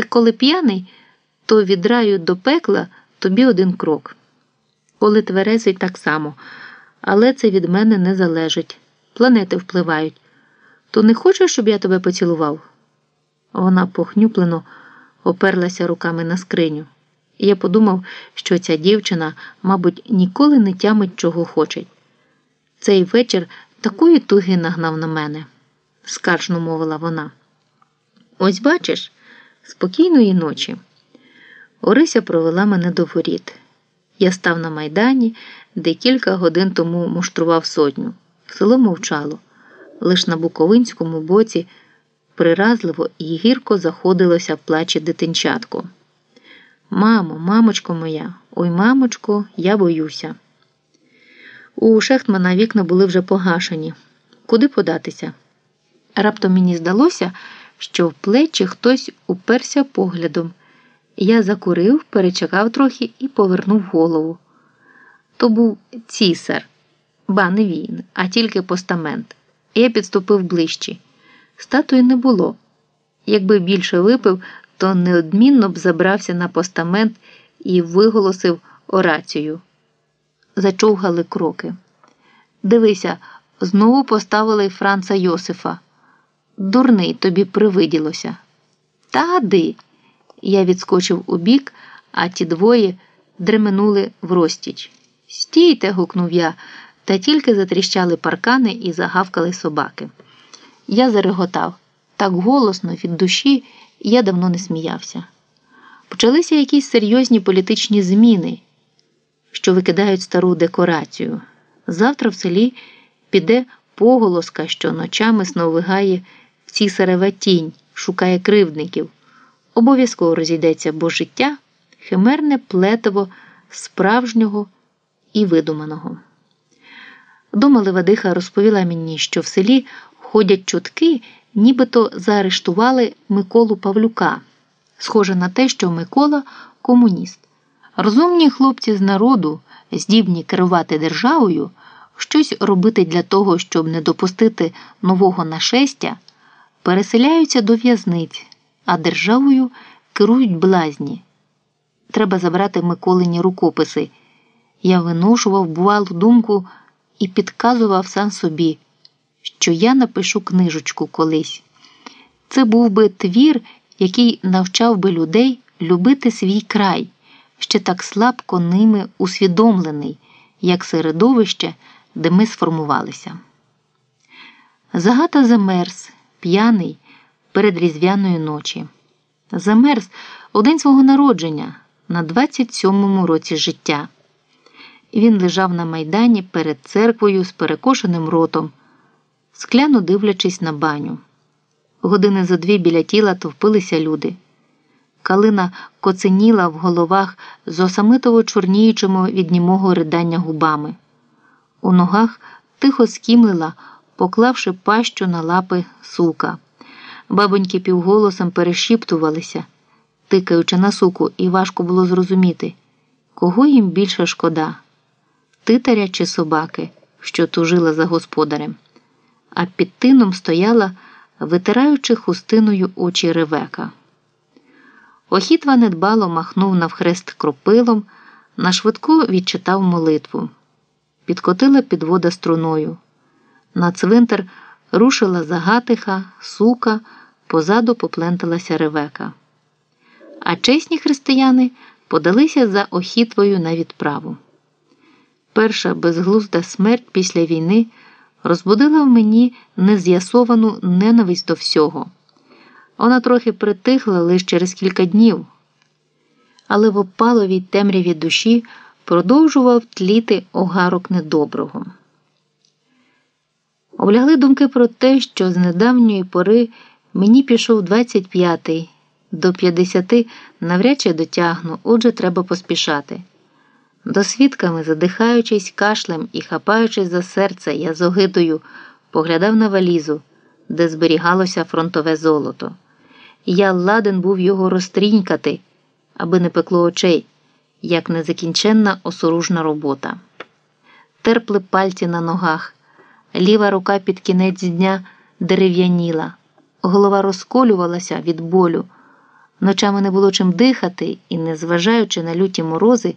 Ти коли п'яний, то від раю до пекла тобі один крок. Коли тверезий, так само, але це від мене не залежить. Планети впливають. То не хочеш, щоб я тебе поцілував? Вона похнюплено оперлася руками на скриню. Я подумав, що ця дівчина, мабуть, ніколи не тямить, чого хоче. Цей вечір такої туги нагнав на мене, скаржно мовила вона. Ось бачиш, спокійної ночі. Орися провела мене до воріт. Я став на майдані, де кілька годин тому муштрував сотню. Село мовчало. Лиш на Буковинському боці приразливо і гірко заходилося в плачі дитинчатко. Мамо, мамочко моя, ой, мамочко, я боюся. У Шехтмана вікна були вже погашені. Куди податися? Раптом мені здалося, що в плечі хтось уперся поглядом. Я закурив, перечекав трохи і повернув голову. То був цісар, ба не він, а тільки постамент. Я підступив ближче. Статуї не було. Якби більше випив, то неодмінно б забрався на постамент і виголосив орацію. Зачовгали кроки. Дивися, знову поставили Франца Йосифа. Дурний тобі привиділося. Тади. Я відскочив у бік, а ті двоє дременули в розтіч. Стійте, гукнув я, та тільки затріщали паркани і загавкали собаки. Я зареготав так голосно від душі, я давно не сміявся. Почалися якісь серйозні політичні зміни, що викидають стару декорацію. Завтра в селі піде поголоска, що ночами сновигає сареве тінь, шукає кривдників. Обов'язково розійдеться, бо життя химерне плетиво справжнього і видуманого. Дома Левадиха розповіла мені, що в селі ходять чутки, нібито заарештували Миколу Павлюка. Схоже на те, що Микола комуніст. Розумні хлопці з народу, здібні керувати державою, щось робити для того, щоб не допустити нового нашестя, переселяються до в'язниць, а державою керують блазні. Треба забрати Миколині рукописи. Я виношував, бувалу думку і підказував сам собі, що я напишу книжечку колись. Це був би твір, який навчав би людей любити свій край, ще так слабко ними усвідомлений, як середовище, де ми сформувалися. Загата замерз, п'яний перед різдвяної ночі. Замерз у день свого народження на 27-му році життя. Він лежав на майдані перед церквою з перекошеним ротом, скляно дивлячись на баню. Години за дві біля тіла товпилися люди. Калина коценіла в головах з осамитово чорніючими від німого ридання губами. У ногах тихо скімлила, поклавши пащу на лапи сука. Бабоньки півголосом перешіптувалися, тикаючи на суку, і важко було зрозуміти, кого їм більше шкода титаря чи собаки, що тужила за господарем, а під тином стояла, витираючи хустиною очі ревека. Охітва недбало махнув навхрест кропилом, на швидку відчитав молитву. Підкотила підвода струною. На цвинтар рушила загатиха, сука, позаду попленталася ревека. А чесні християни подалися за охітвою на відправу. Перша безглузда смерть після війни розбудила в мені нез'ясовану ненависть до всього. Вона трохи притихла лише через кілька днів, але в опаловій темряві душі продовжував тліти огарок недоброго. Облягли думки про те, що з недавньої пори мені пішов 25-й, до 50 навряд чи дотягну, отже, треба поспішати. Досвідками, задихаючись кашлем і хапаючись за серце, я з огидою поглядав на валізу, де зберігалося фронтове золото. Я ладен був його розтрінькати, аби не пекло очей, як незакінченна осоружна робота. Терпли пальці на ногах, ліва рука під кінець дня дерев'яніла, голова розколювалася від болю, Ночами не було чим дихати, і, незважаючи на люті морози,